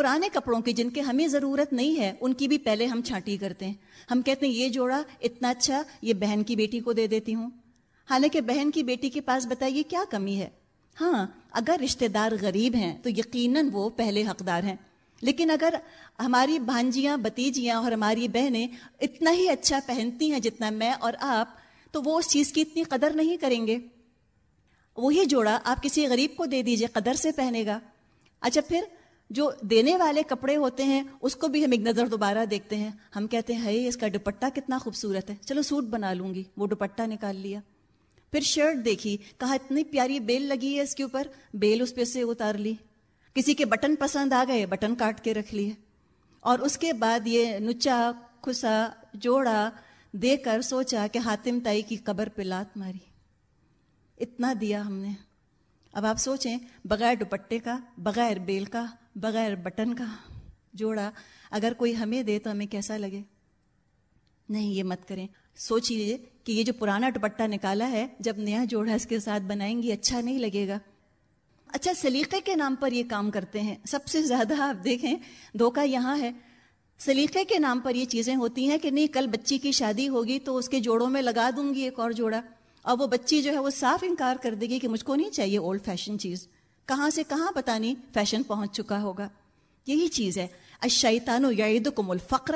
پرانے کپڑوں کی جن کے ہمیں ضرورت نہیں ہے، ان کی بھی پہلے ہم چھانٹی کرتے ہیں۔ ہم کہتے ہیں، یہ جوڑا اتنا اچھا یہ بہن کی بیٹی کو دے دیتی ہوں۔ حالانکہ بہن کی بیٹی کے پاس بتائیے کیا کمی ہے؟ ہاں اگر رشتہ دار غریب ہیں تو یقیناً وہ پہلے حقدار ہیں۔ لیکن اگر ہماری بھانجیاں بتیجیاں اور ہماری بہنیں اتنا ہی اچھا پہنتی ہیں جتنا میں اور آپ، تو وہ اس چیز کی اتنی قدر نہیں کریں گے۔ وہی جوڑا آپ کسی غریب کو دے دیجیے، قدر سے پہنے گا۔ اچھا پھر جو دینے والے کپڑے ہوتے ہیں، اس کو بھی ہم ایک نظر دوبارہ دیکھتے ہیں۔ ہم کہتے ہیں اس کا دوپٹہ کتنا خوبصورت ہے۔ چلو سوٹ بنا لوں گی۔ وہ دوپٹہ نکال لیا۔ پھر شرٹ دیکھی۔ کہا، اتنی پیاری بیل لگی ہے اس کے اوپر۔ بیل اس پہ سے اتار لی۔ کسی کے بٹن پسند آ گئے، بٹن کاٹ کے رکھ لیے۔ اور اس کے بعد یہ نچا، کھسا، جوڑا دے کر سوچا کہ حاتم تائی کی قبر پہ لات ماری۔ اتنا دیا ہم نے۔ اب آپ سوچیں، بغیر دوپٹے کا، بغیر بیل کا، بغیر بٹن کا جوڑا اگر کوئی ہمیں دے تو ہمیں کیسا لگے؟ نہیں، یہ مت کریں۔ سوچ لیجیے کہ یہ جو پرانا دوپٹہ نکالا ہے، جب نیا جوڑا اس کے ساتھ بنائیں گی اچھا نہیں لگے گا۔ اچھا سلیقے کے نام پر یہ کام کرتے ہیں۔ سب سے زیادہ آپ دیکھیں، دھوکہ یہاں ہے۔ سلیقے کے نام پر یہ چیزیں ہوتی ہیں کہ نہیں، کل بچی کی شادی ہوگی تو اس کے جوڑوں میں لگا دوں گی ایک اور جوڑا۔ اور وہ بچی جو ہے وہ صاف انکار کر دے گی کہ مجھ کو نہیں چاہیے اولڈ فیشن چیز۔ کہاں سے کہاں پتا نہیں فیشن پہنچ چکا ہوگا۔ یہی چیز ہے۔ اشیتان و یعید کم الفقر۔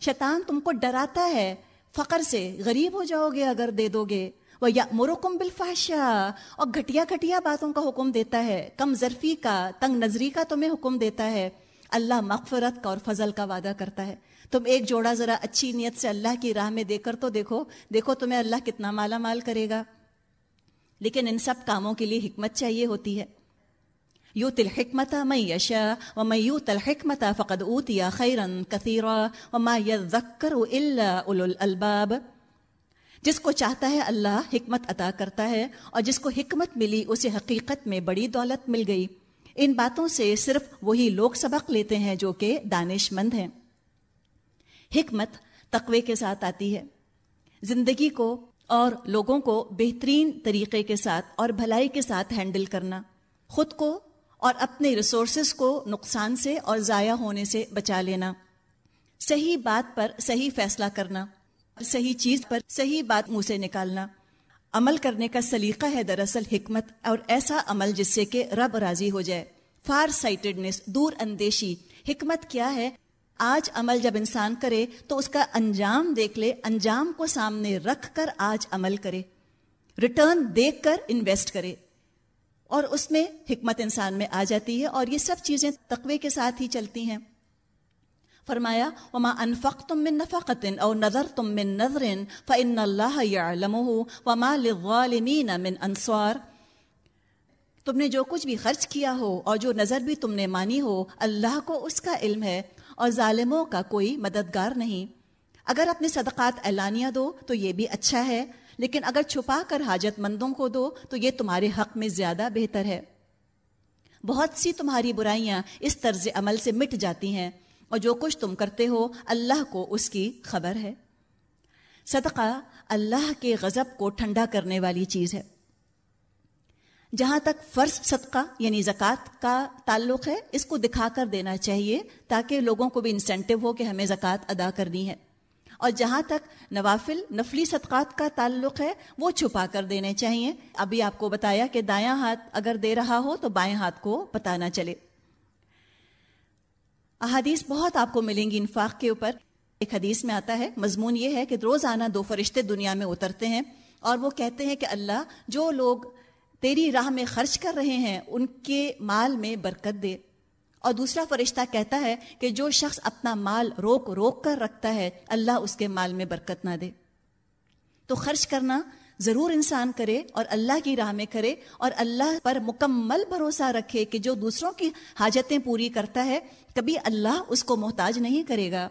شیطان تم کو ڈراتا ہے۔ فقر سے غریب ہو جاؤ گے اگر دے دو گے۔ وہ یا مرکم بالفاشا اور گھٹیا گھٹیا باتوں کا حکم دیتا ہے۔ کم ظرفی کا، تنگ نظری کا تمہیں حکم دیتا ہے۔ اللہ مغفرت کا اور فضل کا وعدہ کرتا ہے۔ تم ایک جوڑا ذرا اچھی نیت سے اللہ کی راہ میں دے کر تو دیکھو دیکھو تمہیں اللہ کتنا مالا مال کرے گا۔ لیکن ان سب کاموں کے لیے حکمت چاہیے ہوتی ہے۔ یو تل حکمت میں یشا و میں یو تل حکمت فقد اوتیا خیرن کثیرا و ما یذکر الا اولو الالباب۔ جس کو چاہتا ہے اللہ حکمت عطا کرتا ہے اور جس کو حکمت ملی اسے حقیقت میں بڑی دولت مل گئی۔ ان باتوں سے صرف وہی لوگ سبق لیتے ہیں جو کہ دانش مند ہیں۔ حکمت تقوی کے ساتھ آتی ہے۔ زندگی کو اور لوگوں کو بہترین طریقے کے ساتھ اور بھلائی کے ساتھ ہینڈل کرنا، خود کو اور اپنے ریسورسز کو نقصان سے اور ضائع ہونے سے بچا لینا۔ صحیح بات پر صحیح فیصلہ کرنا، صحیح چیز پر صحیح بات منہ سے نکالنا۔ عمل کرنے کا سلیقہ ہے دراصل حکمت اور ایسا عمل جس سے کہ رب راضی ہو جائے۔ فار سائٹڈنس دور اندیشی، حکمت کیا ہے آج عمل جب انسان کرے تو اس کا انجام دیکھ لے، انجام کو سامنے رکھ کر آج عمل کرے۔ ریٹرن دیکھ کر انویسٹ کرے۔ اور اس میں حکمت انسان میں آ جاتی ہے اور یہ سب چیزیں تقوی کے ساتھ ہی چلتی ہیں۔ فرمایا، وما انفق تم من نفقت او نظر تم من نظر فإن اللہ يعلمه وما للظالمین من انصار تم نے جو کچھ بھی خرچ کیا ہو اور جو نظر بھی تم نے مانی ہو، اللہ کو اس کا علم ہے۔ اور ظالموں کا کوئی مددگار نہیں۔ اگر اپنے صدقات اعلانیہ دو تو یہ بھی اچھا ہے، لیکن اگر چھپا کر حاجت مندوں کو دو تو یہ تمہارے حق میں زیادہ بہتر ہے۔ بہت سی تمہاری برائیاں اس طرز عمل سے مٹ جاتی ہیں اور جو کچھ تم کرتے ہو اللہ کو اس کی خبر ہے۔ صدقہ اللہ کے غضب کو ٹھنڈا کرنے والی چیز ہے۔ جہاں تک فرض صدقہ یعنی زکوٰۃ کا تعلق ہے، اس کو دکھا کر دینا چاہیے تاکہ لوگوں کو بھی انسینٹو ہو کہ ہمیں زکوٰۃ ادا کرنی ہے۔ اور جہاں تک نوافل، نفلی صدقات کا تعلق ہے، وہ چھپا کر دینے چاہیے۔ ابھی آپ کو بتایا کہ دایاں ہاتھ اگر دے رہا ہو تو بائیں ہاتھ کو پتہ نہ چلے۔ احادیث بہت آپ کو ملیں گی انفاق کے اوپر۔ ایک حدیث میں آتا ہے، مضمون یہ ہے کہ روزانہ دو فرشتے دنیا میں اترتے ہیں اور وہ کہتے ہیں کہ اللہ جو لوگ تیری راہ میں خرچ کر رہے ہیں، ان کے مال میں برکت دے۔ اور دوسرا فرشتہ کہتا ہے کہ جو شخص اپنا مال روک روک کر رکھتا ہے، اللہ اس کے مال میں برکت نہ دے۔ تو خرچ کرنا ضرور انسان کرے اور اللہ کی راہ میں کرے اور اللہ پر مکمل بھروسہ رکھے کہ جو دوسروں کی حاجتیں پوری کرتا ہے، کبھی اللہ اس کو محتاج نہیں کرے گا۔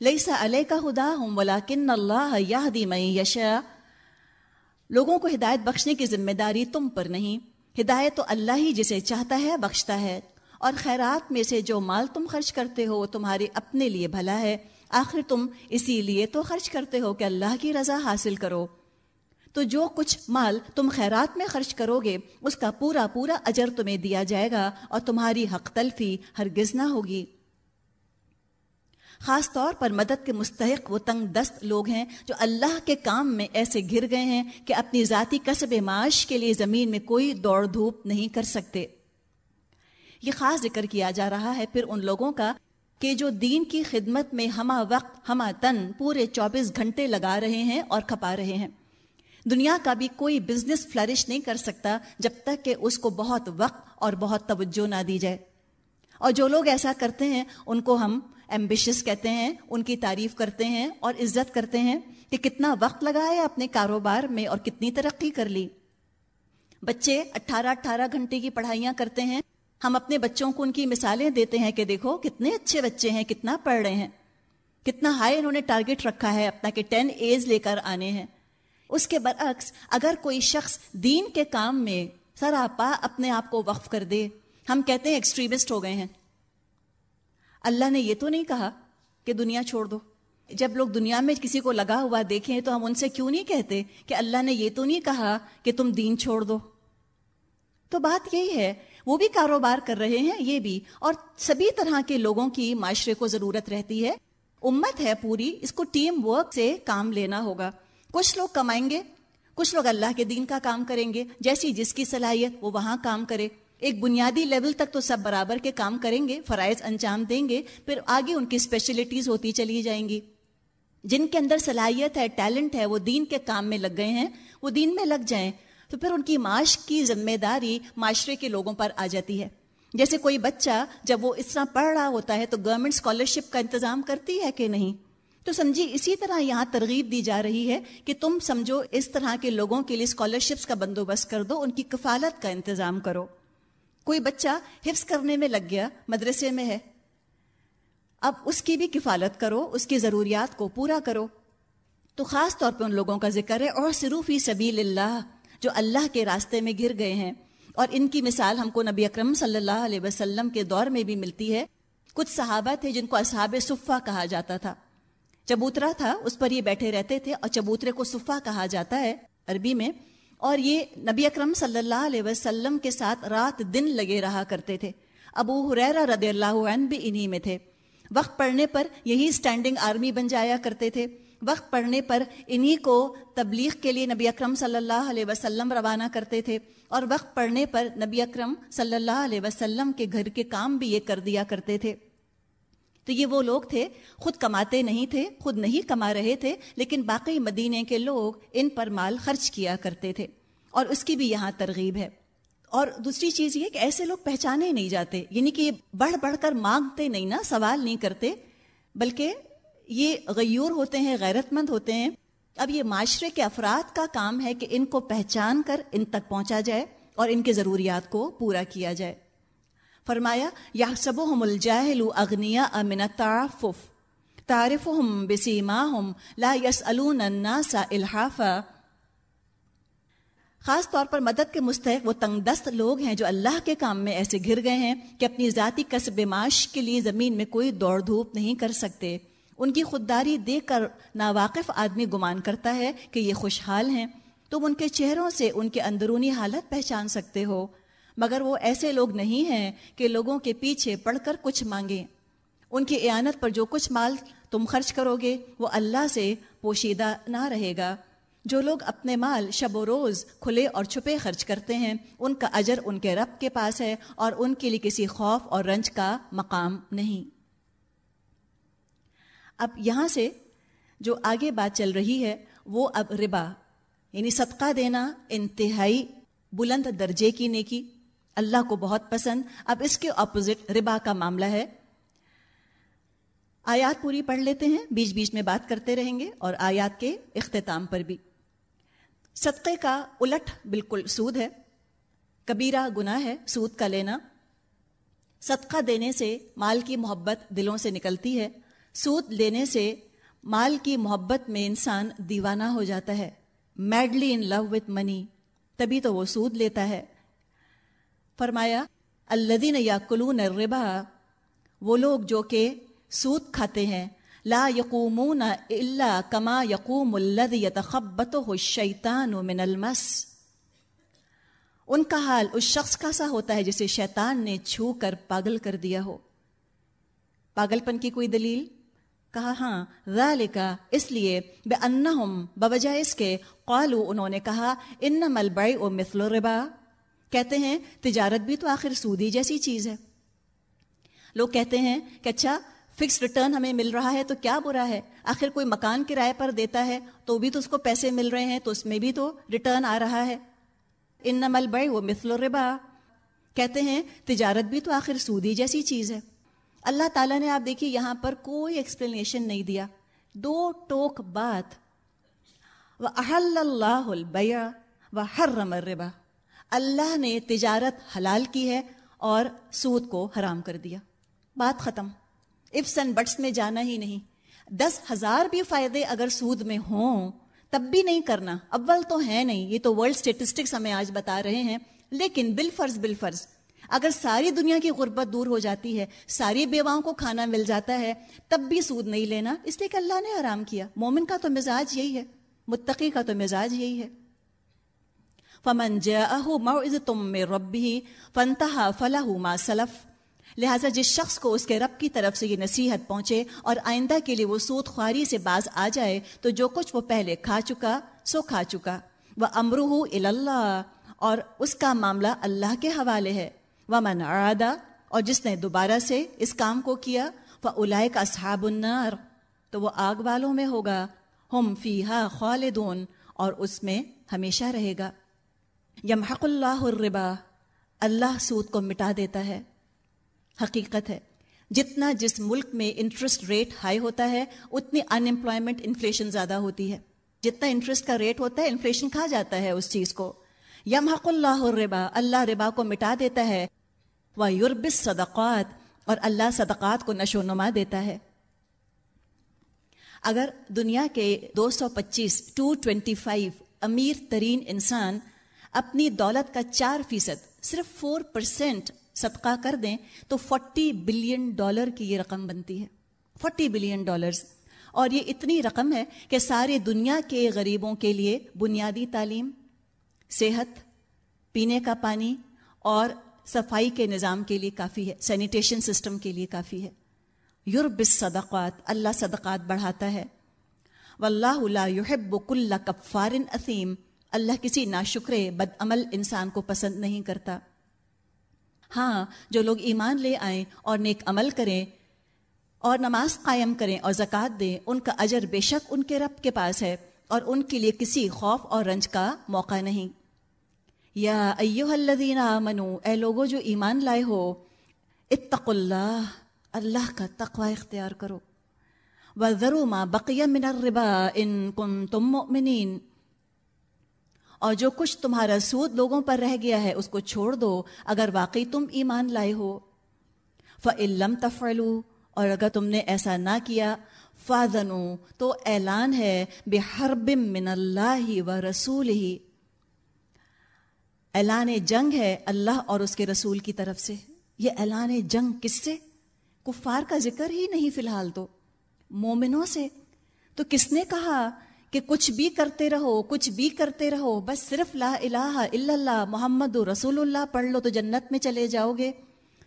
لئی سا علیہ کا خدا ہوں ولاکن اللہ میں یشا لوگوں کو ہدایت بخشنے کی ذمہ داری تم پر نہیں۔ ہدایت تو اللہ ہی جسے چاہتا ہے بخشتا ہے۔ اور خیرات میں سے جو مال تم خرچ کرتے ہو وہ تمہارے اپنے لیے بھلا ہے۔ آخر تم اسی لیے تو خرچ کرتے ہو کہ اللہ کی رضا حاصل کرو۔ تو جو کچھ مال تم خیرات میں خرچ کرو گے، اس کا پورا پورا اجر تمہیں دیا جائے گا اور تمہاری حق تلفی ہرگز نہ ہوگی۔ خاص طور پر مدد کے مستحق وہ تنگ دست لوگ ہیں جو اللہ کے کام میں ایسے گر گئے ہیں کہ اپنی ذاتی کسب معاش کے لیے زمین میں کوئی دوڑ دھوپ نہیں کر سکتے۔ یہ خاص ذکر کیا جا رہا ہے پھر ان لوگوں کا کہ جو دین کی خدمت میں ہما وقت، ہما تن پورے چوبیس گھنٹے لگا رہے ہیں اور کھپا رہے ہیں۔ دنیا کا بھی کوئی بزنس فلرش نہیں کر سکتا جب تک کہ اس کو بہت وقت اور بہت توجہ نہ دی جائے۔ اور جو لوگ ایسا کرتے ہیں ان کو ہم ایمبیشس کہتے ہیں، ان کی تعریف کرتے ہیں اور عزت کرتے ہیں کہ کتنا وقت لگایا اپنے کاروبار میں اور کتنی ترقی کر لی۔ بچے اٹھارہ اٹھارہ گھنٹے کی پڑھائیاں کرتے ہیں۔ ہم اپنے بچوں کو ان کی مثالیں دیتے ہیں کہ دیکھو کتنے اچھے بچے ہیں، کتنا پڑھ رہے ہیں۔ کتنا ہائی انہوں نے ٹارگٹ رکھا ہے اپنا کہ ٹین ایز لے کر آنے ہیں۔ اس کے برعکس اگر کوئی شخص دین کے کام میں سراپا اپنے آپ کو وقف کر دے، ہم کہتے ہیں ایکسٹریمسٹ ہو گئے ہیں۔ اللہ نے یہ تو نہیں کہا کہ دنیا چھوڑ دو۔ جب لوگ دنیا میں کسی کو لگا ہوا دیکھیں تو ہم ان سے کیوں نہیں کہتے کہ اللہ نے یہ تو نہیں کہا کہ تم دین چھوڑ دو۔ تو بات یہی ہے، وہ بھی کاروبار کر رہے ہیں، یہ بھی۔ اور سبھی طرح کے لوگوں کی معاشرے کو ضرورت رہتی ہے۔ امت ہے پوری، اس کو ٹیم ورک سے کام لینا ہوگا۔ کچھ لوگ کمائیں گے، کچھ لوگ اللہ کے دین کا کام کریں گے، جیسی جس کی صلاحیت وہ وہاں کام کرے۔ ایک بنیادی لیول تک تو سب برابر کے کام کریں گے، فرائض انجام دیں گے، پھر آگے ان کی اسپیشلٹیز ہوتی چلی جائیں گی۔ جن کے اندر صلاحیت ہے ٹیلنٹ ہے، وہ دین کے کام میں لگ گئے ہیں، وہ دین میں لگ جائیں، تو پھر ان کی معاش کی ذمہ داری معاشرے کے لوگوں پر آ جاتی ہے۔ جیسے کوئی بچہ جب وہ اس طرح پڑھ رہا ہوتا ہے تو گورنمنٹ اسکالرشپ کا انتظام کرتی ہے کہ نہیں؟ تو سمجھی اسی طرح یہاں ترغیب دی جا رہی ہے کہ تم سمجھو اس طرح کے لوگوں کے لیے اسکالرشپس کا بندوبست کر دو، ان کی کفالت کا انتظام کرو۔ کوئی بچہ حفظ کرنے میں لگ گیا، مدرسے میں ہے۔ اب اس کی بھی کفالت کرو، اس کی ضروریات کو پورا کرو۔ تو خاص طور پہ ان لوگوں کا ذکر ہے اور صروفی سبیل اللہ جو اللہ کے راستے میں گر گئے ہیں۔ اور ان کی مثال ہم کو نبی اکرم صلی اللہ علیہ وسلم کے دور میں بھی ملتی ہے۔ کچھ صحابہ تھے جن کو اصحاب صفا کہا جاتا تھا۔ چبوترا تھا، اس پر یہ بیٹھے رہتے تھے اور چبوترے کو صفا کہا جاتا ہے۔ عربی میں اور یہ نبی اکرم صلی اللہ علیہ وسلم کے ساتھ رات دن لگے رہا کرتے تھے۔ ابو حریرا رضی اللہ عنہ بھی انہی میں تھے۔ وقت پڑھنے پر یہی اسٹینڈنگ آرمی بن جایا کرتے تھے۔ وقت پڑھنے پر انہی کو تبلیغ کے لیے نبی اکرم صلی اللہ علیہ وسلم روانہ کرتے تھے۔ اور وقت پڑھنے پر نبی اکرم صلی اللہ علیہ وسلم کے گھر کے کام بھی یہ کر دیا کرتے تھے۔ تو یہ وہ لوگ تھے، خود کماتے نہیں تھے، خود نہیں کما رہے تھے، لیکن باقی مدینے کے لوگ ان پر مال خرچ کیا کرتے تھے۔ اور اس کی بھی یہاں ترغیب ہے۔ اور دوسری چیز یہ کہ ایسے لوگ پہچانے نہیں جاتے یعنی کہ یہ بڑھ بڑھ کر مانگتے نہیں نا، سوال نہیں کرتے، بلکہ یہ غیور ہوتے ہیں غیرت مند ہوتے ہیں۔ اب یہ معاشرے کے افراد کا کام ہے کہ ان کو پہچان کر ان تک پہنچا جائے اور ان کے ضروریات کو پورا کیا جائے۔ فرمایا یا سب الجاہل اغنیا امن تعفف تعارف ہم لا یس الناس الحافہ خاص طور پر مدد کے مستحق وہ تنگ دست لوگ ہیں جو اللہ کے کام میں ایسے گر گئے ہیں کہ اپنی ذاتی کسب معاش کے لیے زمین میں کوئی دوڑ دھوپ نہیں کر سکتے۔ ان کی خودداری دیکھ کر ناواقف آدمی گمان کرتا ہے کہ یہ خوشحال ہیں۔ تم ان کے چہروں سے ان کے اندرونی حالت پہچان سکتے ہو۔ مگر وہ ایسے لوگ نہیں ہیں کہ لوگوں کے پیچھے پڑھ کر کچھ مانگیں۔ ان کی اعانت پر جو کچھ مال تم خرچ کرو گے، وہ اللہ سے پوشیدہ نہ رہے گا۔ جو لوگ اپنے مال شب و روز کھلے اور چھپے خرچ کرتے ہیں، ان کا اجر ان کے رب کے پاس ہے اور ان کے لیے کسی خوف اور رنج کا مقام نہیں۔ اب یہاں سے جو آگے بات چل رہی ہے، وہ اب ربا یعنی صدقہ دینا انتہائی بلند درجے کی نیکی۔ اللہ کو بہت پسند۔ اب اس کے اپوزٹ ربا کا معاملہ ہے۔ آیات پوری پڑھ لیتے ہیں، بیچ بیچ میں بات کرتے رہیں گے اور آیات کے اختتام پر بھی۔ صدقے کا الٹ بالکل سود ہے۔ کبیرہ گناہ ہے سود کا لینا۔ صدقہ دینے سے مال کی محبت دلوں سے نکلتی ہے۔ سود لینے سے مال کی محبت میں انسان دیوانہ ہو جاتا ہے۔ میڈلی ان لو وتھ منی تبھی تو وہ سود لیتا ہے۔ فرمایا الدین یا کلون ربا وہ لوگ جو کہ سود کھاتے ہیں، لا یقومون الا کما یقوم الذی یتخبطه الشیطان من المس۔ ان کا حال اس شخص کا سا ہوتا ہے جسے شیطان نے چھو کر پاگل کر دیا ہو۔ پاگل پن کی کوئی دلیل؟ کہا ہاں ذالکا اس لیے بے انہم بوجہ اس کے، قالو، انہوں نے کہا، انما البیع مثل الربا۔ کہتے ہیں تجارت بھی تو آخر سودی جیسی چیز ہے۔ لوگ کہتے ہیں کہ اچھا فکس ریٹرن ہمیں مل رہا ہے تو کیا برا ہے؟ آخر کوئی مکان کرائے پر دیتا ہے تو بھی تو اس کو پیسے مل رہے ہیں تو اس میں بھی تو ریٹرن آ رہا ہے۔ ان نمل بڑے وہ مثل الربا۔ کہتے ہیں تجارت بھی تو آخر سودی جیسی چیز ہے۔ اللہ تعالیٰ نے، آپ دیکھیے، یہاں پر کوئی ایکسپلینیشن نہیں دیا۔ دو ٹوک بات۔ وہ احل اللہ البیا و ہر رمربا اللہ نے تجارت حلال کی ہے اور سود کو حرام کر دیا۔ بات ختم۔ افس اینڈ بٹس میں جانا ہی نہیں۔ دس ہزار بھی فائدے اگر سود میں ہوں، تب بھی نہیں کرنا۔ اول تو ہے نہیں۔ یہ تو ورلڈ اسٹیٹسٹکس ہمیں آج بتا رہے ہیں۔ لیکن بال فرض بال فرض۔ اگر ساری دنیا کی غربت دور ہو جاتی ہے، ساری بیواؤں کو کھانا مل جاتا ہے، تب بھی سود نہیں لینا۔ اس لیے کہ اللہ نے آرام کیا۔ مومن کا تو مزاج یہی ہے۔ متقی کا تو مزاج یہی ہے۔ فمن تم ربی فنتہا فلاح ما سلف۔ لہٰذا جس شخص کو اس کے رب کی طرف سے یہ نصیحت پہنچے اور آئندہ کے لیے وہ سود خواری سے باز آ جائے تو جو کچھ وہ پہلے کھا چکا سو کھا چکا۔ وہ امرو اللہ اور اس کا معاملہ اللہ کے حوالے ہے۔ وہ من ارادہ اور جس نے دوبارہ سے اس کام کو کیا وہ الائے کا صحاب النار۔ تو وہ آگ والوں میں ہوگا۔ ہم فی ہا خالدون اور اس میں ہمیشہ رہے گا۔ یمحق اللہ الربا، اللہ سود کو مٹا دیتا ہے۔ حقیقت ہے، جتنا جس ملک میں انٹرسٹ ریٹ ہائی ہوتا ہے، اتنی ان امپلائمنٹ انفلیشن زیادہ ہوتی ہے۔ جتنا انٹرسٹ کا ریٹ ہوتا ہے انفلیشن کھا جاتا ہے اس چیز کو۔ یم حق اللہ ربا اللہ ربا کو مٹا دیتا ہے۔ وہ یوربس صدقات اور اللہ صدقات کو نشو نما دیتا ہے۔ اگر دنیا کے دو سو پچیس، ٹو ٹوینٹی فائیو امیر ترین انسان اپنی دولت کا چار فیصد، صرف فور پرسینٹ صدقہ کر دیں تو فورٹی بلین ڈالر کی یہ رقم بنتی ہے۔ Forty billion dollars. اور یہ اتنی رقم ہے کہ سارے دنیا کے غریبوں کے لیے بنیادی تعلیم، صحت، پینے کا پانی، اور صفائی کے نظام کے لیے کافی ہے سینیٹیشن سسٹم کے لیے کافی ہے۔ یورب صدقات اللہ صدقات بڑھاتا ہے۔ واللہ لا يحب كل کفار اثیم اللہ کسی ناشکر بد عمل انسان کو پسند نہیں کرتا۔ ہاں جو لوگ ایمان لے آئیں اور نیک عمل کریں اور نماز قائم کریں اور زکوٰۃ دیں، ان کا اجر بے شک ان کے رب کے پاس ہے اور ان کے لیے کسی خوف اور رنج کا موقع نہیں۔ یا ایو الذین آمنو، اے لوگو جو ایمان لائے ہو اتق اللہ اللہ کا تقوی اختیار کرو۔ وَذَرُوا مَا بَقِيَ مِنَ الرِّبَا إِن كُنتُم مُؤْمِنِينَ اور جو کچھ تمہارا سود لوگوں پر رہ گیا ہے، اس کو چھوڑ دو، اگر واقعی تم ایمان لائے ہو۔ فعلم تفلو اور اگر تم نے ایسا نہ کیا فادنو تو اعلان ہے بے حرب من اللہ و رسول ہی اعلان جنگ ہے اللہ اور اس کے رسول کی طرف سے۔ یہ اعلان جنگ کس سے؟ کفار کا ذکر ہی نہیں فی الحال تو۔ مومنوں سے۔ تو کس نے کہا کہ کچھ بھی کرتے رہو، کچھ بھی کرتے رہو، بس صرف لا الہ الا اللہ، محمد رسول اللہ پڑھ لو تو جنت میں چلے جاؤ گے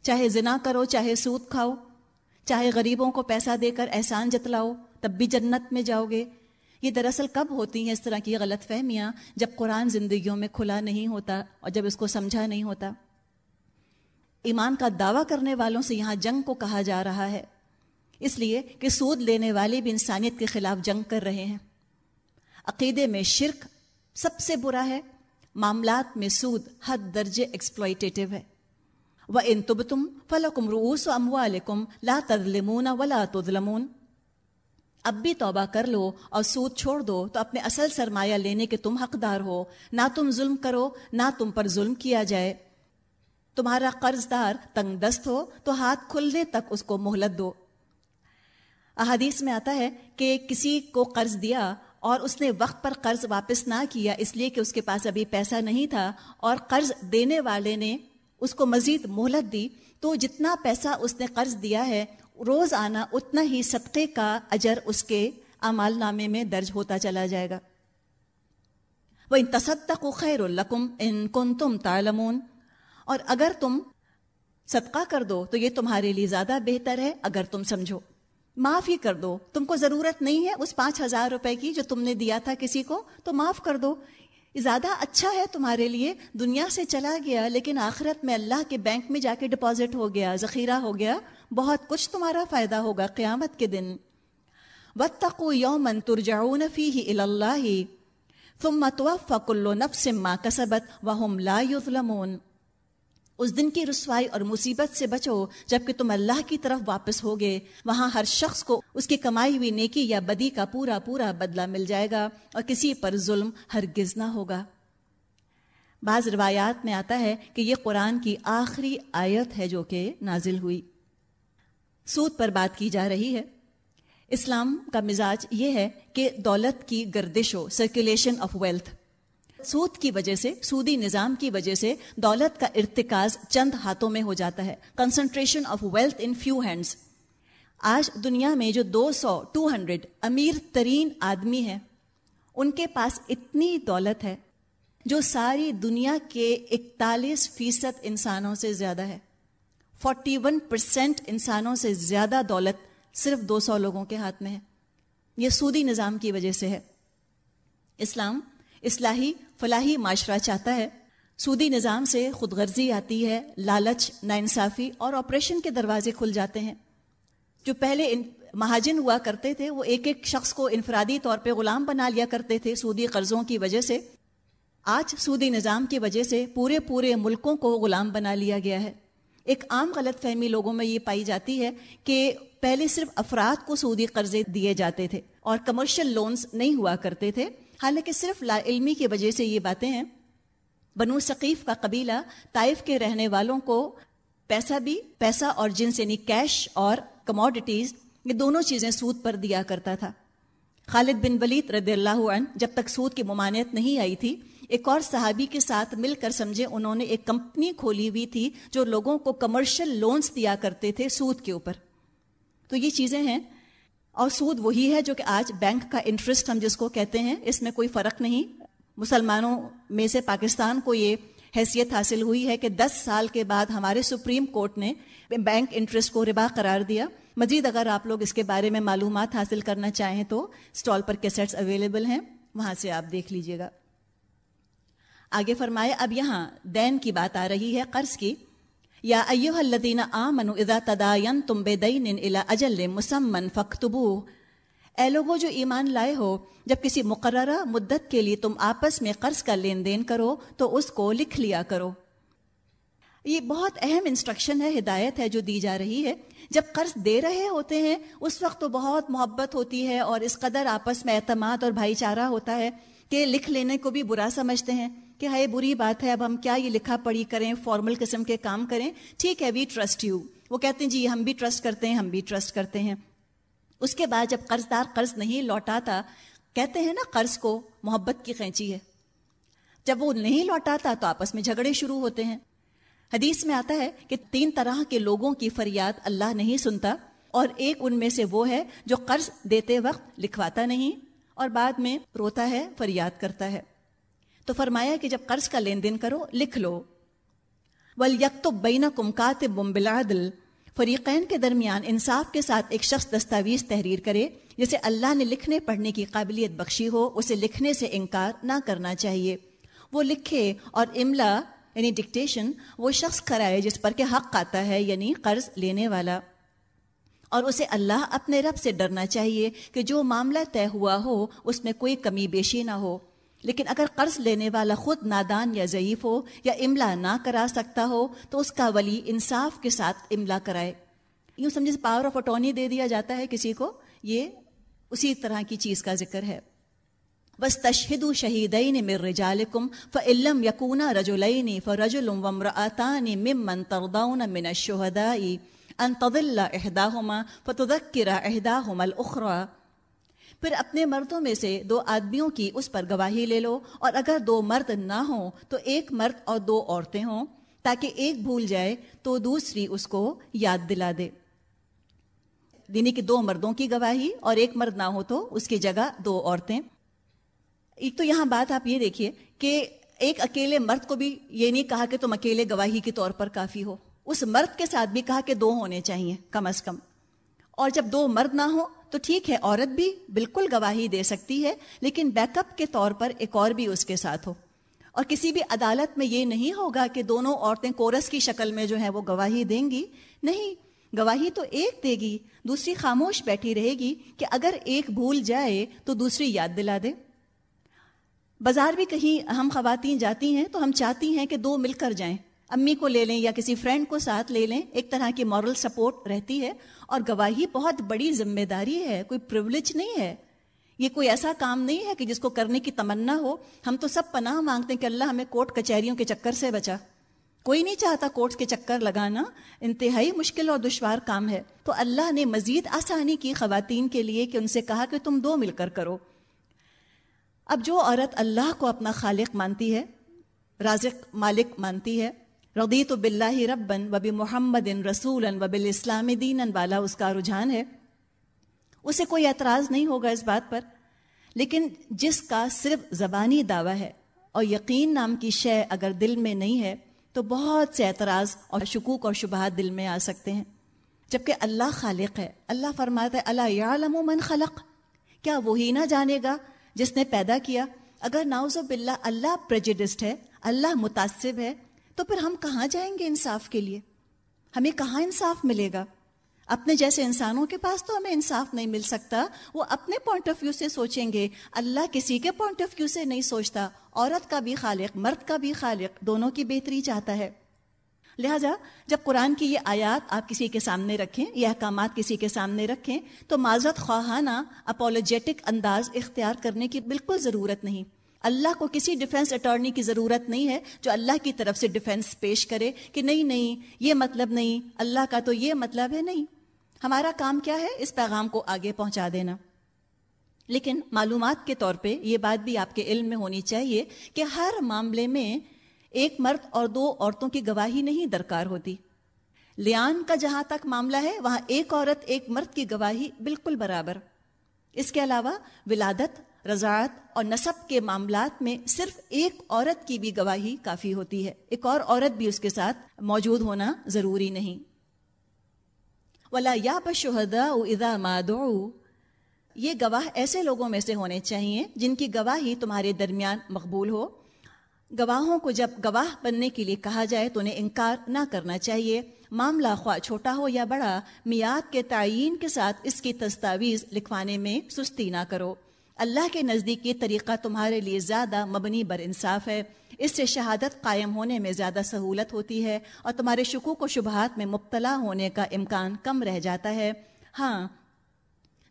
چاہے زنا کرو، چاہے سود کھاؤ، چاہے غریبوں کو پیسہ دے کر احسان جتلاؤ، تب بھی جنت میں جاؤ گے یہ دراصل کب ہوتی ہیں اس طرح کی غلط فہمیاں؟ جب قرآن زندگیوں میں کھلا نہیں ہوتا اور جب اس کو سمجھا نہیں ہوتا۔ ایمان کا دعویٰ کرنے والوں سے یہاں جنگ کو کہا جا رہا ہے۔ اس لیے کہ سود لینے والے بھی انسانیت کے خلاف جنگ کر رہے ہیں۔ عقیدے میں شرک سب سے برا ہے، معاملات میں سود حد درجے ایکسپلوئٹیو ہے۔ وہ ان تب تم فلکم روس و لا تظلمون ولا تظلمون۔ اب بھی توبہ کر لو اور سود چھوڑ دو تو اپنے اصل سرمایہ لینے کے تم حقدار ہو۔ نہ تم ظلم کرو، نہ تم پر ظلم کیا جائے۔ تمہارا قرض دار تنگ دست ہو تو ہاتھ کھلنے تک اس کو مہلت دو۔ احادیث میں آتا ہے کہ کسی کو قرض دیا اور اس نے وقت پر قرض واپس نہ کیا، اس لیے کہ اس کے پاس ابھی پیسہ نہیں تھا اور قرض دینے والے نے اس کو مزید مہلت دی۔ تو جتنا پیسہ اس نے قرض دیا ہے، روز آنا اتنا ہی صدقے کا اجر اس کے امال نامے میں درج ہوتا چلا جائے گا۔ وہ ان تصدق و خیر القم ان کن تم تالمون اور اگر تم صدقہ کر دو تو یہ تمہارے لیے زیادہ بہتر ہے، اگر تم سمجھو۔ معاف ہی کر دو۔ تم کو ضرورت نہیں ہے اس پانچ ہزار روپے کی جو تم نے دیا تھا کسی کو، تو معاف کر دو۔ زیادہ اچھا ہے تمہارے لیے۔ دنیا سے چلا گیا، لیکن آخرت میں اللہ کے بینک میں جا کے ڈپازٹ ہو گیا، ذخیرہ ہو گیا۔ بہت کچھ تمہارا فائدہ ہوگا قیامت کے دن۔ وَاتَّقُوا يَوْمًا تُرْجَعُونَ فِيهِ إِلَى اللَّهِ ثُمَّ تُوَفَّ كُلُّ نَفْسٍ مَا كَسَبَتْ وَهُمْ لَا يُظْلَمُونَ۔ اس دن کی رسوائی اور مصیبت سے بچو جبکہ تم اللہ کی طرف واپس ہوگے۔ وہاں ہر شخص کو اس کی کمائی ہوئی نیکی یا بدی کا پورا پورا بدلہ مل جائے گا اور کسی پر ظلم ہرگز نہ ہوگا۔ بعض روایات میں آتا ہے کہ یہ قرآن کی آخری آیت ہے جو کہ نازل ہوئی۔ سود پر بات کی جا رہی ہے۔ اسلام کا مزاج یہ ہے کہ دولت کی گردش ہو سرکولیشن آف ویلتھ سود کی وجہ سے، سودی نظام کی وجہ سے دولت کا ارتکاز چند ہاتھوں میں ہو جاتا ہے۔ Concentration of wealth in few hands آج دنیا میں جو دو سو ٹو ہنڈریڈ امیر ترین آدمی ہیں، ان کے پاس اتنی دولت ہے جو ساری دنیا کے اکتالیس فیصد انسانوں سے زیادہ ہے۔ فورٹی ون پرسینٹ انسانوں سے زیادہ دولت صرف دو سو لوگوں کے ہاتھ میں ہے۔ یہ سودی نظام کی وجہ سے ہے۔ اسلام اصلاحی فلاحی معاشرہ چاہتا ہے۔ سودی نظام سے خود غرضی آتی ہے، لالچ، ناانصافی اور آپریشن کے دروازے کھل جاتے ہیں۔ جو پہلے مہاجن ہوا کرتے تھے، وہ ایک ایک شخص کو انفرادی طور پہ غلام بنا لیا کرتے تھے سودی قرضوں کی وجہ سے۔ آج سودی نظام کی وجہ سے پورے پورے ملکوں کو غلام بنا لیا گیا ہے۔ ایک عام غلط فہمی لوگوں میں یہ پائی جاتی ہے کہ پہلے صرف افراد کو سودی قرضے دیے جاتے تھے اور کمرشل لونز نہیں ہوا کرتے تھے۔ حالانکہ صرف لا علمی کی وجہ سے یہ باتیں ہیں۔ بنو ثقیف کا قبیلہ طائف کے رہنے والوں کو پیسہ بھی، پیسہ اور جنس یعنی کیش اور کموڈٹیز یہ دونوں چیزیں سود پر دیا کرتا تھا۔ خالد بن ولید رضی اللہ عنہ جب تک سود کی ممانعت نہیں آئی تھی، ایک اور صحابی کے ساتھ مل کر سمجھے انہوں نے ایک کمپنی کھولی ہوئی تھی جو لوگوں کو کمرشل لونز دیا کرتے تھے سود کے اوپر۔ تو یہ چیزیں ہیں اور سود وہی ہے جو کہ آج بینک کا انٹرسٹ ہم جس کو کہتے ہیں، اس میں کوئی فرق نہیں۔ مسلمانوں میں سے پاکستان کو یہ حیثیت حاصل ہوئی ہے کہ دس سال کے بعد ہمارے سپریم کورٹ نے بینک انٹرسٹ کو ربا قرار دیا۔ مزید اگر آپ لوگ اس کے بارے میں معلومات حاصل کرنا چاہیں تو اسٹال پر کیسٹس اویلیبل ہیں، وہاں سے آپ دیکھ لیجیے گا۔ آگے فرمائے، اب یہاں دین کی بات آ رہی ہے، قرض کی۔ یا ایوہ الذین آمنوا اذا تداینتم بدین الى اجل مسمن فاکتبو اے لوگوں جو ایمان لائے ہو، جب کسی مقررہ مدت کے لیے تم آپس میں قرض کا لین دین کرو، تو اس کو لکھ لیا کرو۔ یہ بہت اہم انسٹرکشن ہے، ہدایت ہے جو دی جا رہی ہے۔ جب قرض دے رہے ہوتے ہیں، اس وقت تو بہت محبت ہوتی ہے اور اس قدر آپس میں اعتماد اور بھائی چارہ ہوتا ہے کہ لکھ لینے کو بھی برا سمجھتے ہیں۔ کہ ہائے بری بات ہے، اب ہم کیا یہ لکھا پڑھی کریں فارمل قسم کے کام کریں؟ ٹھیک ہے وی ٹرسٹ یو وہ کہتے ہیں جی ہم بھی ٹرسٹ کرتے ہیں، ہم بھی ٹرسٹ کرتے ہیں۔ اس کے بعد جب قرض دار قرض نہیں لوٹاتا، کہتے ہیں نا قرض کو محبت کی قینچی ہے۔ جب وہ نہیں لوٹاتا تو آپس میں جھگڑے شروع ہوتے ہیں۔ حدیث میں آتا ہے کہ تین طرح کے لوگوں کی فریاد اللہ نہیں سنتا، اور ایک ان میں سے وہ ہے جو قرض دیتے وقت لکھواتا نہیں، اور بعد میں روتا ہے، فریاد کرتا ہے۔ تو فرمایا کہ جب قرض کا لین دین کرو، لکھ لو۔ ول یک تو بینا کمکات بمبلادل فریقین کے درمیان انصاف کے ساتھ ایک شخص دستاویز تحریر کرے، جسے اللہ نے لکھنے پڑھنے کی قابلیت بخشی ہو، اسے لکھنے سے انکار نہ کرنا چاہیے۔ وہ لکھے اور املا یعنی ڈکٹیشن وہ شخص کرائے جس پر کہ حق آتا ہے یعنی قرض لینے والا۔ اور اسے اللہ اپنے رب سے ڈرنا چاہیے کہ جو معاملہ طے ہوا ہو، اس میں کوئی کمی بیشی نہ ہو۔ لیکن اگر قرض لینے والا خود نادان یا ضعیف ہو یا املا نہ کرا سکتا ہو، تو اس کا ولی انصاف کے ساتھ املا کرائے۔ یوں سمجھے پاور آف اٹارنی دے دیا جاتا ہے کسی کو، یہ اسی طرح کی چیز کا ذکر ہے۔ بس تشہد شہید مر رجالکم فعلم یقون رجولین فرجل ومرآتان ممن ترضون من الشہداء ان تضل احداہما فتذکر احداہما الاخرى پھر اپنے مردوں میں سے دو آدمیوں کی اس پر گواہی لے لو اور اگر دو مرد نہ ہوں تو ایک مرد اور دو عورتیں ہوں تاکہ ایک بھول جائے تو دوسری اس کو یاد دلا دے۔ یعنی کہ دو مردوں کی گواہی اور ایک مرد نہ ہو تو اس کی جگہ دو عورتیں۔ ایک تو یہاں بات آپ یہ دیکھیے کہ ایک اکیلے مرد کو بھی یہ نہیں کہا کہ تم اکیلے گواہی کے طور پر کافی ہو۔ اس مرد کے ساتھ بھی کہا کہ دو ہونے چاہیے کم از کم۔ اور جب دو مرد نہ ہو تو ٹھیک ہے، عورت بھی بالکل گواہی دے سکتی ہے، لیکن بیک اپ کے طور پر ایک اور بھی اس کے ساتھ ہو۔ اور کسی بھی عدالت میں یہ نہیں ہوگا کہ دونوں عورتیں کورس کی شکل میں جو ہے وہ گواہی دیں گی۔ نہیں، گواہی تو ایک دے گی، دوسری خاموش بیٹھی رہے گی کہ اگر ایک بھول جائے تو دوسری یاد دلا دے۔ بازار بھی کہیں ہم خواتین جاتی ہیں تو ہم چاہتی ہیں کہ دو مل کر جائیں۔ امی کو لے لیں یا کسی فرینڈ کو ساتھ لے لیں، ایک طرح کی مورل سپورٹ رہتی ہے اور گواہی بہت بڑی ذمہ داری ہے، کوئی پرولیج نہیں ہے۔ یہ کوئی ایسا کام نہیں ہے کہ جس کو کرنے کی تمنا ہو۔ ہم تو سب پناہ مانگتے ہیں کہ اللہ ہمیں کوٹ کچہریوں کے چکر سے بچا۔ کوئی نہیں چاہتا کورٹ کے چکر لگانا۔ انتہائی مشکل اور دشوار کام ہے۔ تو اللہ نے مزید آسانی کی خواتین کے لیے کہ ان سے کہا کہ تم دو مل کر کرو۔ اب جو عورت اللہ کو اپنا خالق مانتی ہے، رازق مالک مانتی ہے ردیت بلّہ ربن وبی محمد ان رسول وب الاسلام دین والا اس کا رجحان ہے۔ اسے کوئی اعتراض نہیں ہوگا اس بات پر، لیکن جس کا صرف زبانی دعویٰ ہے اور یقین نام کی شے اگر دل میں نہیں ہے، تو بہت سے اعتراض اور شکوک اور شبہات دل میں آ سکتے ہیں۔ جبکہ اللہ خالق ہے، اللہ فرماتا ہے اللہ یعلم من خلق کیا وہی نہ جانے گا جس نے پیدا کیا؟ اگر ناؤز باللہ اللہ پریجڈسٹ ہے، اللہ متاثب ہے تو پھر ہم کہاں جائیں گے انصاف کے لیے؟ ہمیں کہاں انصاف ملے گا؟ اپنے جیسے انسانوں کے پاس تو ہمیں انصاف نہیں مل سکتا، وہ اپنے پوائنٹ آف ویو سے سوچیں گے۔ اللہ کسی کے پوائنٹ آف ویو سے نہیں سوچتا، عورت کا بھی خالق، مرد کا بھی خالق، دونوں کی بہتری چاہتا ہے۔ لہٰذا جب قرآن کی یہ آیات آپ کسی کے سامنے رکھیں، یہ احکامات کسی کے سامنے رکھیں، تو معذرت خواہانہ اپولوجیٹک انداز اختیار کرنے کی بالکل ضرورت نہیں۔ اللہ کو کسی ڈیفینس اٹارنی کی ضرورت نہیں ہے جو اللہ کی طرف سے ڈیفینس پیش کرے کہ نہیں نہیں، یہ مطلب نہیں، اللہ کا تو یہ مطلب ہے نہیں۔ ہمارا کام کیا ہے؟ اس پیغام کو آگے پہنچا دینا۔ لیکن معلومات کے طور پہ یہ بات بھی آپ کے علم میں ہونی چاہیے کہ ہر معاملے میں ایک مرد اور دو عورتوں کی گواہی نہیں درکار ہوتی۔ لیان کا جہاں تک معاملہ ہے، وہاں ایک عورت ایک مرد کی گواہی بالکل برابر۔ اس کے علاوہ ولادت رضاعت اور نصب کے معاملات میں صرف ایک عورت کی بھی گواہی کافی ہوتی ہے۔ ایک اور عورت بھی اس کے ساتھ موجود ہونا ضروری نہیں۔ ولا یا بشہدا ادا مادو یہ گواہ ایسے لوگوں میں سے ہونے چاہیے جن کی گواہی تمہارے درمیان مقبول ہو۔ گواہوں کو جب گواہ بننے کے لیے کہا جائے تو انہیں انکار نہ کرنا چاہیے۔ معاملہ خواہ چھوٹا ہو یا بڑا میاد کے تعین کے ساتھ اس کی دستاویز لکھوانے میں سستی نہ کرو۔ اللہ کے نزدیک یہ طریقہ تمہارے لیے زیادہ مبنی بر انصاف ہے۔ اس سے شہادت قائم ہونے میں زیادہ سہولت ہوتی ہے اور تمہارے شکوک و شبہات میں مبتلا ہونے کا امکان کم رہ جاتا ہے۔ ہاں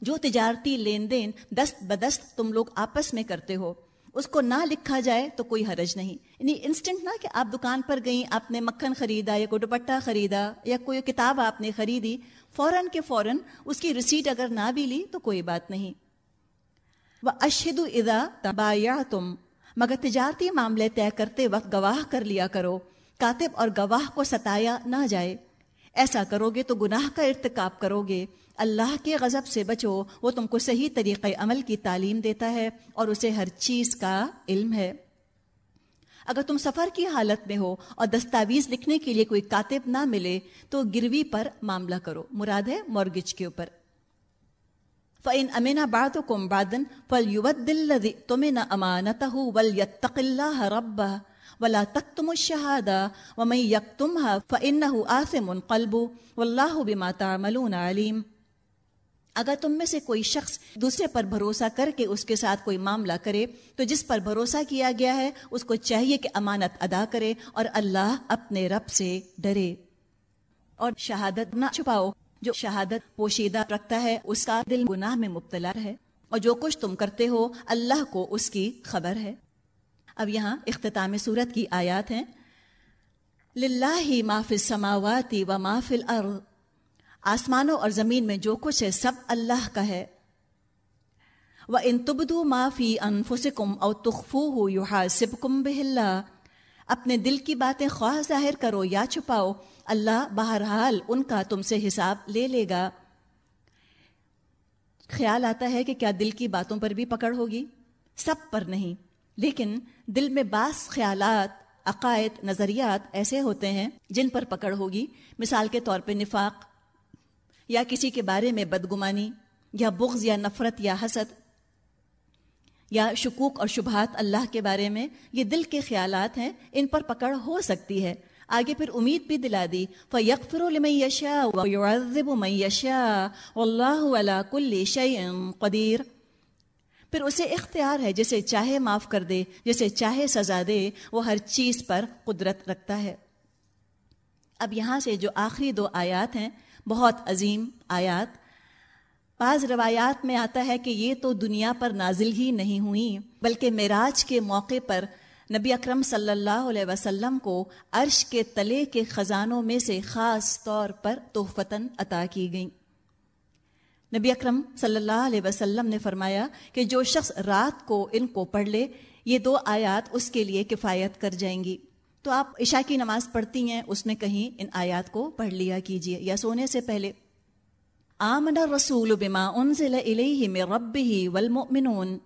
جو تجارتی لین دین دست بدست تم لوگ آپس میں کرتے ہو، اس کو نہ لکھا جائے تو کوئی حرج نہیں۔ یعنی انسٹنٹ نہ کہ آپ دکان پر گئیں، آپ نے مکھن خریدا یا کوئی دوپٹہ خریدا یا کوئی کتاب آپ نے خریدی، فوراً کے فوراً اس کی ریسیٹ اگر نہ بھی لی تو کوئی بات نہیں۔ وہ اشد ادا تبایا تم مگر تجارتی معاملے طے کرتے وقت گواہ کر لیا کرو، کاتب اور گواہ کو ستایا نہ جائے۔ ایسا کرو گے تو گناہ کا ارتکاب کرو گے۔ اللہ کے غضب سے بچو، وہ تم کو صحیح طریقہ عمل کی تعلیم دیتا ہے اور اسے ہر چیز کا علم ہے۔ اگر تم سفر کی حالت میں ہو اور دستاویز لکھنے کے لیے کوئی کاتب نہ ملے تو گروی پر معاملہ کرو۔ مراد ہے مورگج کے اوپر۔ فعن امین بات کم بادن فل یوت دل تمہیں نہ امانت ول یتق اللہ رب ولا تک تم شہادا و میں یک تم فن آسم قلب و اللہ بماتا ملون علیم اگر تم میں سے کوئی شخص دوسرے پر بھروسہ کر کے اس کے ساتھ کوئی معاملہ کرے، تو جس پر بھروسہ کیا گیا ہے، اس کو چاہیے کہ امانت ادا کرے اور اللہ اپنے رب سے ڈرے۔ اور شہادت نہ چھپاؤ۔ جو شہادت پوشیدہ رکھتا ہے، اس کا دل گناہ میں مبتلا ہے۔ اور جو کچھ تم کرتے ہو، اللہ کو اس کی خبر ہے۔ اب یہاں اختتام صورت کی آیات ہیں۔ للہ ہی مافل سماواتی و مافل الارض۔ آسمانوں اور زمین میں جو کچھ ہے، سب اللہ کا ہے۔ وہ ان تبدو معافی انفسکم او تخفو ہو یو حاصب کم اپنے دل کی باتیں خواہ ظاہر کرو یا چھپاؤ، اللہ بہرحال ان کا تم سے حساب لے لے گا۔ خیال آتا ہے کہ کیا دل کی باتوں پر بھی پکڑ ہوگی؟ سب پر نہیں، لیکن دل میں بعض خیالات، عقائد، نظریات ایسے ہوتے ہیں جن پر پکڑ ہوگی۔ مثال کے طور پہ نفاق یا کسی کے بارے میں بدگمانی یا بغض یا نفرت یا حسد۔ یا شکوک اور شبہات اللہ کے بارے میں یہ دل کے خیالات ہیں، ان پر پکڑ ہو سکتی ہے۔ آگے پھر امید بھی دلا دی۔ فیقفر لمن یشاء ویعذب من یشاء واللہ علی کل شیء قدیر پھر اسے اختیار ہے، جسے چاہے معاف کر دے، جسے چاہے سزا دے، وہ ہر چیز پر قدرت رکھتا ہے۔ اب یہاں سے جو آخری دو آیات ہیں، بہت عظیم آیات۔ بعض روایات میں آتا ہے کہ یہ تو دنیا پر نازل ہی نہیں ہوئی، بلکہ معراج کے موقع پر نبی اکرم صلی اللہ علیہ وسلم کو عرش کے تلے کے خزانوں میں سے خاص طور پر تحفتاً عطا کی گئیں۔ نبی اکرم صلی اللہ علیہ وسلم نے فرمایا کہ جو شخص رات کو ان کو پڑھ لے، یہ دو آیات اس کے لیے کفایت کر جائیں گی۔ تو آپ عشاء کی نماز پڑھتی ہیں، اس میں کہیں ان آیات کو پڑھ لیا کیجیے یا سونے سے پہلے۔ آمن رسول بما انزل الیہ من ربہ والمؤمنون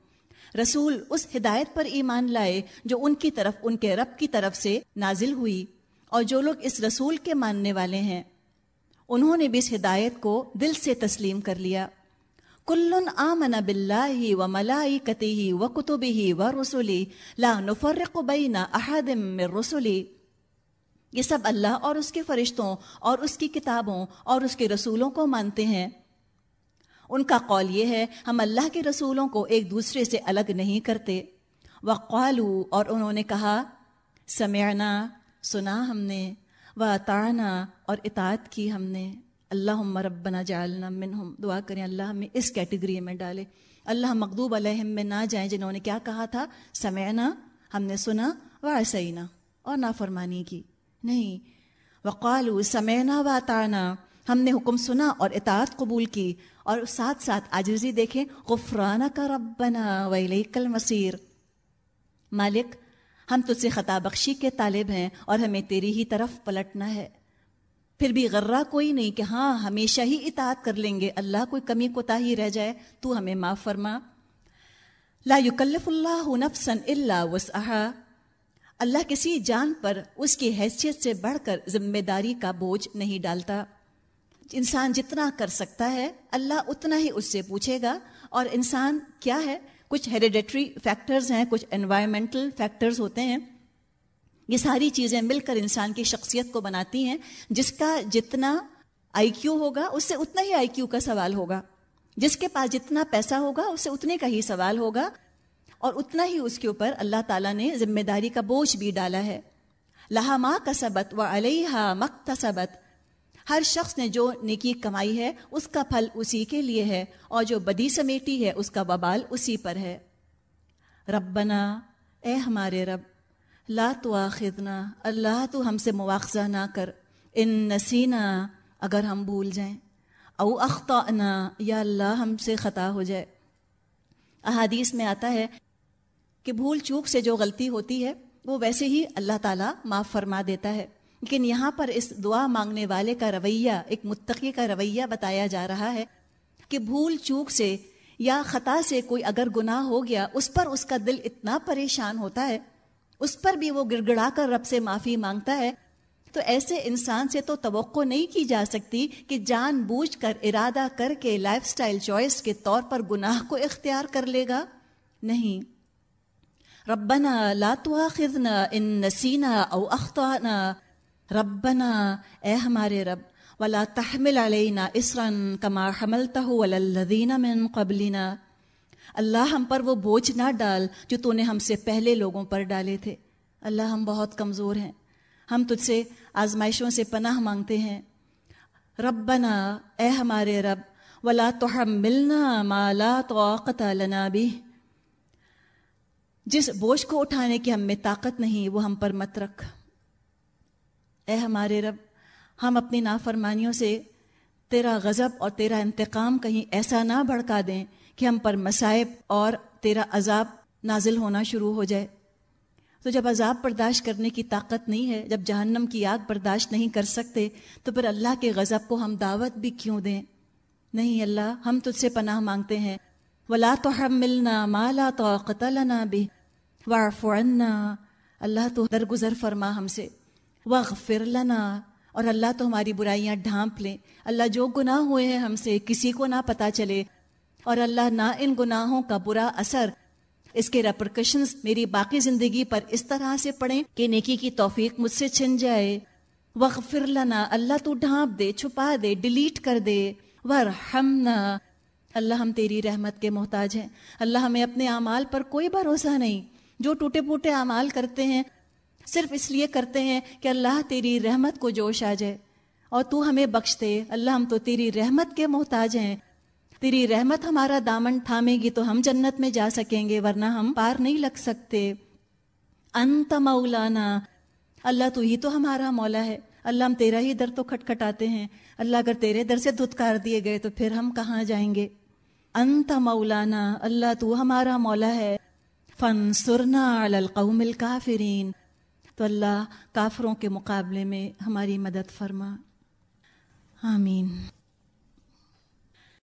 رسول اس ہدایت پر ایمان لائے جو ان کی طرف ان کے رب کی طرف سے نازل ہوئی اور جو لوگ اس رسول کے ماننے والے ہیں انہوں نے بھی اس ہدایت کو دل سے تسلیم کر لیا کلن آمن باللہ و ملائی کتی و کتبی و رسولی لا نفرق بین احد من رسولی یہ سب اللہ اور اس کے فرشتوں اور اس کی کتابوں اور اس کے رسولوں کو مانتے ہیں۔ ان کا قول یہ ہے، ہم اللہ کے رسولوں کو ایک دوسرے سے الگ نہیں کرتے۔ وقالو، اور انہوں نے کہا، سمعنا، سنا ہم نے و تانا اور اطاعت کی ہم نے۔ اللہ ربنا جعلنا منہم۔ دعا کریں اللہ ہمیں اس کیٹیگری میں ڈالے۔ اللہ مقدوب علیہم میں نہ جائیں، جنہوں نے کیا کہا تھا؟ سمعنا، ہم نے سنا و عصینا اور نافرمانی کی۔ نہیں۔ وقالو سمعنا و تانا ہم نے حکم سنا اور اطاعت قبول کی اور ساتھ ساتھ آجزی دیکھیں۔ غفرانہ کا ربنا ویلیک المصیر۔ مالک، ہم تجھ سے خطا بخشی کے طالب ہیں اور ہمیں تیری ہی طرف پلٹنا ہے۔ پھر بھی غرہ کوئی نہیں کہ ہاں ہمیشہ ہی اطاعت کر لیں گے۔ اللہ کوئی کمی کوتا ہی رہ جائے، تو ہمیں معاف فرما۔ لا یکلف اللہ نفسا الا وسعها اللہ کسی جان پر اس کی حیثیت سے بڑھ کر ذمہ داری کا بوجھ نہیں ڈالتا۔ انسان جتنا کر سکتا ہے، اللہ اتنا ہی اس سے پوچھے گا۔ اور انسان کیا ہے؟ کچھ ہیریڈیٹری فیکٹرز ہیں، کچھ انوائرمنٹل فیکٹرز ہوتے ہیں۔ یہ ساری چیزیں مل کر انسان کی شخصیت کو بناتی ہیں۔ جس کا جتنا آئی کیو ہوگا، اس سے اتنا ہی آئی کیو کا سوال ہوگا۔ جس کے پاس جتنا پیسہ ہوگا، اس سے اتنے کا ہی سوال ہوگا۔ اور اتنا ہی اس کے اوپر اللہ تعالیٰ نے ذمہ داری کا بوجھ بھی ڈالا ہے۔ لہا ماں کا سبت و علیہ مک سبت ہر شخص نے جو نیکی کمائی ہے، اس کا پھل اسی کے لیے ہے، اور جو بدی سمیٹی ہے، اس کا وبال اسی پر ہے۔ ربنا، اے ہمارے رب، لا تو اللہ تو ہم سے مواخذہ نہ کر۔ ان نسینا، اگر ہم بھول جائیں۔ او اختعنا یا اللہ ہم سے خطا ہو جائے۔ احادیث میں آتا ہے کہ بھول چوک سے جو غلطی ہوتی ہے، وہ ویسے ہی اللہ تعالیٰ معاف فرما دیتا ہے۔ لیکن یہاں پر اس دعا مانگنے والے کا رویہ، ایک متقی کا رویہ بتایا جا رہا ہے کہ بھول چوک سے یا خطا سے کوئی اگر گناہ ہو گیا، اس پر اس کا دل اتنا پریشان ہوتا ہے، اس پر بھی وہ گڑ گڑا کر رب سے معافی مانگتا ہے۔ تو ایسے انسان سے تو توقع نہیں کی جا سکتی کہ جان بوجھ کر، ارادہ کر کے لائف سٹائل چوائس کے طور پر گناہ کو اختیار کر لے گا۔ نہیں۔ ربنا لا تواخذنا ان نسینا او اخطانا ربنا، اے ہمارے رب، ولا تحمل علینا اسرن کما حملتہ والذین من قبلنا. اللہ ہم پر وہ بوجھ نہ ڈال جو تو نے ہم سے پہلے لوگوں پر ڈالے تھے۔ اللہ ہم بہت کمزور ہیں۔ ہم تجھ سے آزمائشوں سے پناہ مانگتے ہیں۔ ربنا، اے ہمارے رب، ولا تحملنا ما لا طاقت لنا بھی جس بوجھ کو اٹھانے کی ہم میں طاقت نہیں، وہ ہم پر مت رکھ۔ اے ہمارے رب، ہم اپنی نافرمانیوں سے تیرا غضب اور تیرا انتقام کہیں ایسا نہ بھڑکا دیں کہ ہم پر مصائب اور تیرا عذاب نازل ہونا شروع ہو جائے۔ تو جب عذاب برداشت کرنے کی طاقت نہیں ہے، جب جہنم کی آگ برداشت نہیں کر سکتے، تو پھر اللہ کے غضب کو ہم دعوت بھی کیوں دیں؟ نہیں اللہ، ہم تجھ سے پناہ مانگتے ہیں۔ ولا تو ہم ملنا مالا تو قطلنا بھی واف اللہ تو درگزر فرما ہم سے وغفر لنا اور اللہ تو ہماری برائیاں ڈھانپ لیں اللہ جو گناہ ہوئے ہیں ہم سے کسی کو نہ پتا چلے اور اللہ نہ ان گناہوں کا برا اثر اس کے ریپرکشنز میری باقی زندگی پر اس طرح سے پڑیں کہ نیکی کی توفیق مجھ سے چھن جائے وغفر لنا اللہ تو ڈھانپ دے چھپا دے ڈیلیٹ کر دے ورحمنا اللہ ہم تیری رحمت کے محتاج ہیں۔ اللہ ہمیں اپنے اعمال پر کوئی بھروسہ نہیں۔ جو ٹوٹے پوٹے اعمال کرتے ہیں، صرف اس لیے کرتے ہیں کہ اللہ تیری رحمت کو جوش آ جائے۔ اور تو ہمیں بخش دے اللہ ہم تو تیری رحمت کے محتاج ہیں۔ تیری رحمت ہمارا دامن تھامے گی تو ہم جنت میں جا سکیں گے، ورنہ ہم پار نہیں لگ سکتے۔ انت مولانا، اللہ تو ہی تو ہمارا مولا ہے۔ اللہ ہم تیرا ہی در تو کھٹکھٹاتے ہیں۔ اللہ اگر تیرے در سے دھتکار دیے گئے تو پھر ہم کہاں جائیں گے؟ انت مولانا، اللہ تو ہمارا مولا ہے۔ فن سرنا القوم الکافرین۔ تو اللہ کافروں کے مقابلے میں ہماری مدد فرما۔ آمین۔